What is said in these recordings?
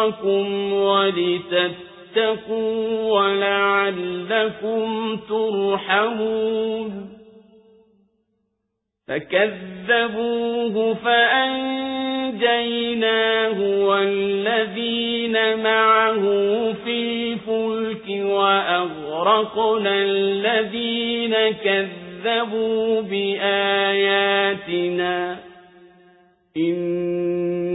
لينذركم ولتتقوا ولعلكم ترحمون فكذبوه فأنجيناه والذين معه في الفلك وأغرقنا الذين كذبوا بآياتنا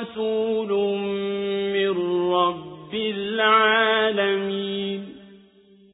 رسول من رب العالمين.